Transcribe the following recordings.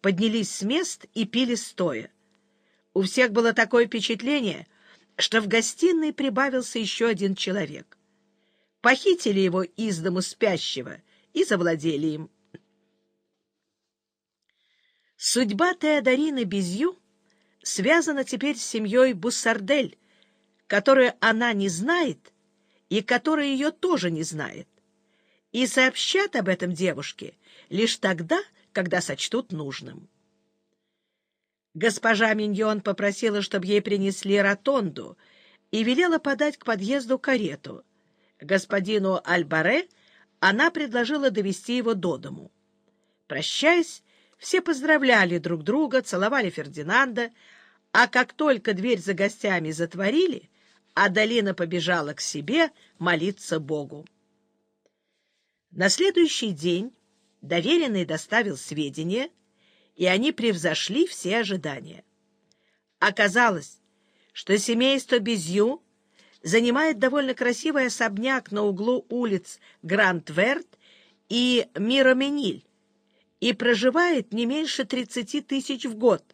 поднялись с мест и пили стоя. У всех было такое впечатление, что в гостиной прибавился еще один человек. Похитили его из дому спящего и завладели им. Судьба Теодорины Безью связана теперь с семьей Буссардель, которую она не знает и которая ее тоже не знает, и сообщат об этом девушке лишь тогда, когда сочтут нужным. Госпожа Миньон попросила, чтобы ей принесли ротонду, и велела подать к подъезду карету. Господину Альбаре она предложила довести его до дому. Прощаясь, все поздравляли друг друга, целовали Фердинанда, а как только дверь за гостями затворили, Адалина побежала к себе молиться Богу. На следующий день доверенный доставил сведения, и они превзошли все ожидания. Оказалось, что семейство Безью занимает довольно красивый особняк на углу улиц Гранд-Верт и Миромениль, и проживает не меньше 30 тысяч в год,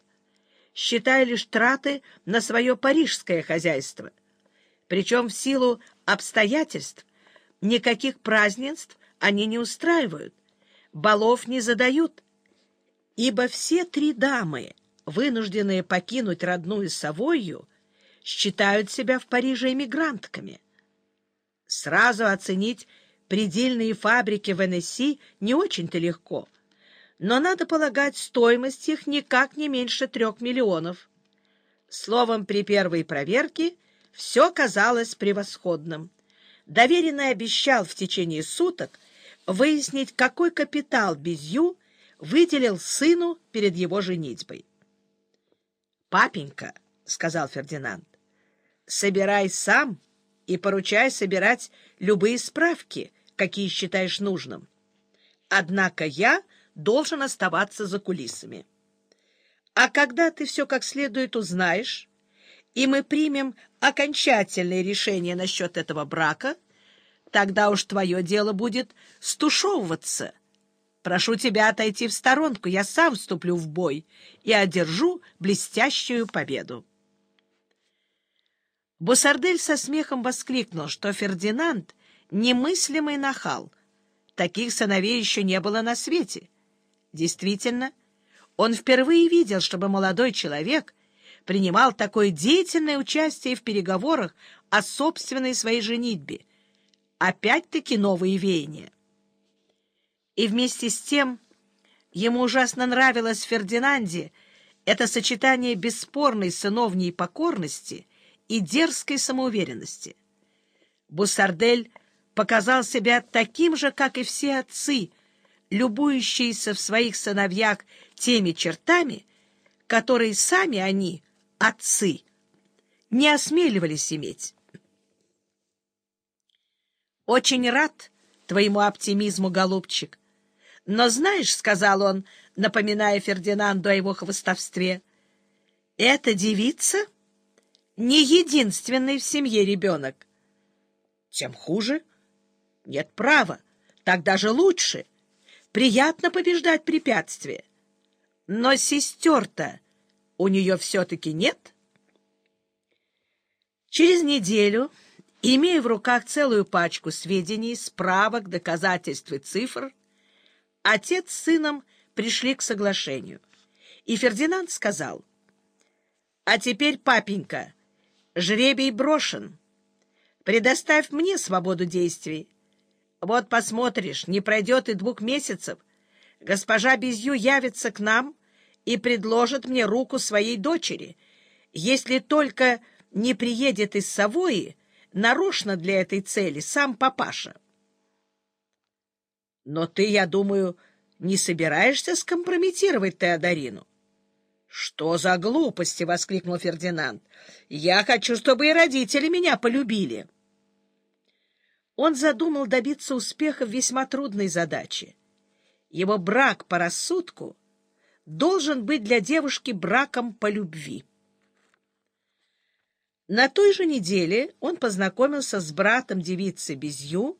считая лишь траты на свое парижское хозяйство. Причем в силу обстоятельств никаких празднеств они не устраивают, балов не задают, ибо все три дамы, вынужденные покинуть родную Савойю, считают себя в Париже эмигрантками. Сразу оценить предельные фабрики в Энесси не очень-то легко — но, надо полагать, стоимость их никак не меньше трех миллионов. Словом, при первой проверке все казалось превосходным. Доверенный обещал в течение суток выяснить, какой капитал Безью выделил сыну перед его женитьбой. «Папенька», — сказал Фердинанд, — «собирай сам и поручай собирать любые справки, какие считаешь нужным. Однако я должен оставаться за кулисами. А когда ты все как следует узнаешь, и мы примем окончательное решение насчет этого брака, тогда уж твое дело будет стушевываться. Прошу тебя отойти в сторонку, я сам вступлю в бой и одержу блестящую победу. Бусардель со смехом воскликнул, что Фердинанд — немыслимый нахал. Таких сыновей еще не было на свете — Действительно, он впервые видел, чтобы молодой человек принимал такое деятельное участие в переговорах о собственной своей женитьбе. Опять-таки новые веяния. И вместе с тем ему ужасно нравилось в Фердинанде это сочетание бесспорной сыновней покорности и дерзкой самоуверенности. Буссардель показал себя таким же, как и все отцы — любующиеся в своих сыновьях теми чертами, которые сами они, отцы, не осмеливались иметь. «Очень рад твоему оптимизму, голубчик. Но знаешь, — сказал он, напоминая Фердинанду о его хвостовстве, — эта девица не единственный в семье ребенок. Тем хуже. Нет права, так даже лучше — Приятно побеждать препятствия. Но сестер-то у нее все-таки нет. Через неделю, имея в руках целую пачку сведений, справок, доказательств и цифр, отец с сыном пришли к соглашению. И Фердинанд сказал, «А теперь, папенька, жребий брошен. Предоставь мне свободу действий. Вот посмотришь, не пройдет и двух месяцев. Госпожа Безью явится к нам и предложит мне руку своей дочери, если только не приедет из Савои нарочно для этой цели сам папаша. Но ты, я думаю, не собираешься скомпрометировать Теодорину? — Что за глупости! — воскликнул Фердинанд. — Я хочу, чтобы и родители меня полюбили. — он задумал добиться успеха в весьма трудной задаче. Его брак по рассудку должен быть для девушки браком по любви. На той же неделе он познакомился с братом девицы Безью,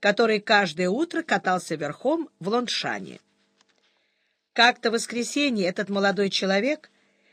который каждое утро катался верхом в Лоншане. Как-то в воскресенье этот молодой человек